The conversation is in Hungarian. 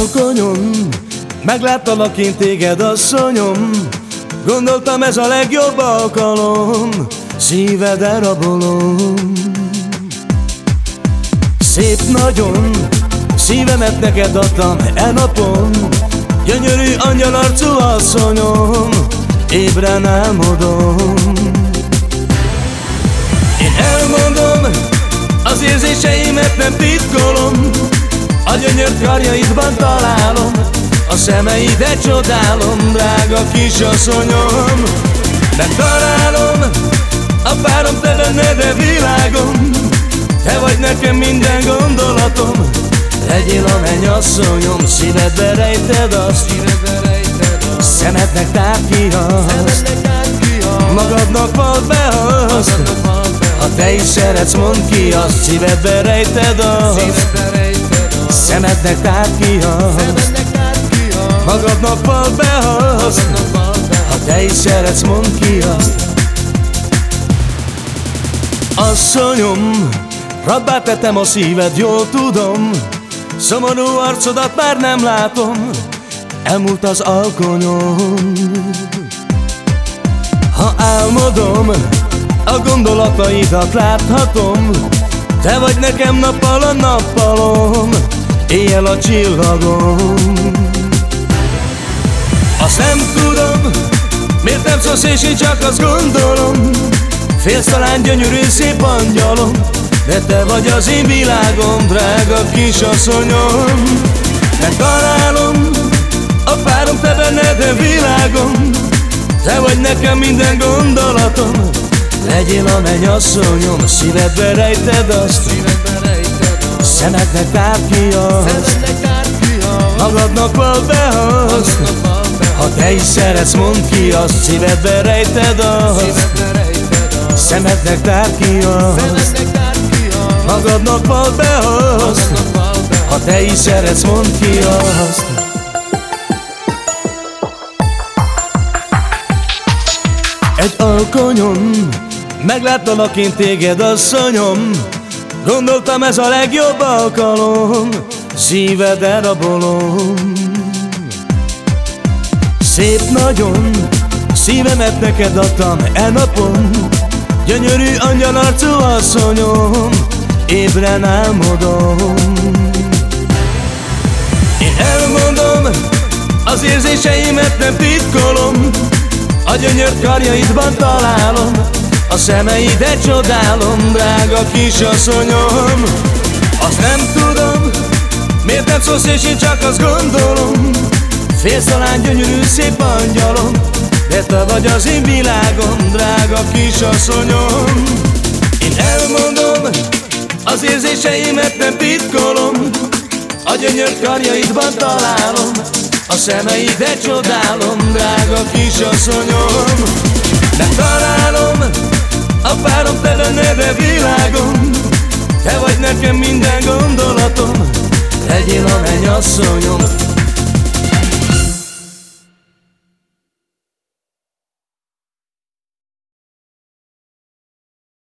alkonyon Megláttalak én téged, asszonyom. Gondoltam ez a legjobb alkalom. Szíved elrabolom. Szép nagyon Szívemet neked adtam e napon. Gyönyörű arcú asszonyom Ébren álmodom. Én elmondom Az érzéseimet nem titkolom A gyönyört karjaidban találom A szemeidet csodálom Drága kisasszonyom. Nem találom A párom te benned a világom. Te vagy nekem minden gondolatom. Legyél a mennyasszonyom, szívedbe rejted azt. Szemednek tárt ki azt. Magadnak vald be azt. Ha te is szeretsz, mondd ki azt. Szívedbe rejted azt Szemednek tárt ki azt Magadnak vald be azt Ha te is szeretsz, mondd ki Asszonyom, rabbá tettem a szíved, jól tudom. Szomorú arcodat már nem látom. Elmúlt az alkonyom. Ha álmodom A gondolataidat láthatom. Te vagy nekem nappal a nappalom Éjjel a csillagom Azt nem tudom Miért nem szólsz és én csak azt gondolom. Félsz talán gyönyörű szép angyalom de te vagy az én világom, drága kisasszonyom. Találom a párom, te benned a világom. Te vagy nekem minden gondolatom. Legyél a mennyasszonyom, szívedbe rejted azt Szemednek tár ki azt Magadnak val be azt Ha te is szeretsz, mondd ki azt Szívedbe rejted azt. Szemednek tár ki azt Magadnak vald be azt Ha te is szeretsz, mondd ki azt. Egy alkonyon Megláttalak én téged, asszonyom Gondoltam ez a legjobb alkalom Szíved elrabolom Szép nagyon Szívemet neked adtam e napon. Gyönyörű arcú asszonyom ébren álmodom. Én elmondom, az érzéseimet nem titkolom A gyönyört karjaidban találom A szemeidet csodálom, drága kisasszonyom. Azt nem tudom, miért nem szólsz és én csak azt gondolom. Félsz talán gyönyörű szép angyalom De te vagy az én világom, drága kisasszonyom. Én elmondom, az érzéseimet nem titkolom A gyönyört karjaidban találom A szemeidet csodálom, drága kisasszonyom. Nem találom a párom te benned világom Te vagy nekem minden gondolatom. Legyél a mennyasszonyom